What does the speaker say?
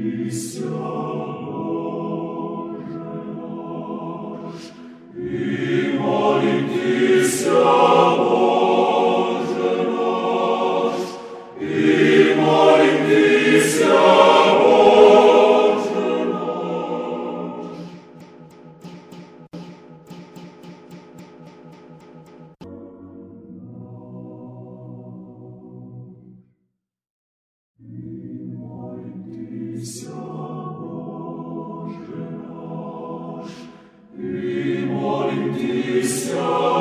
Christian. Молимся,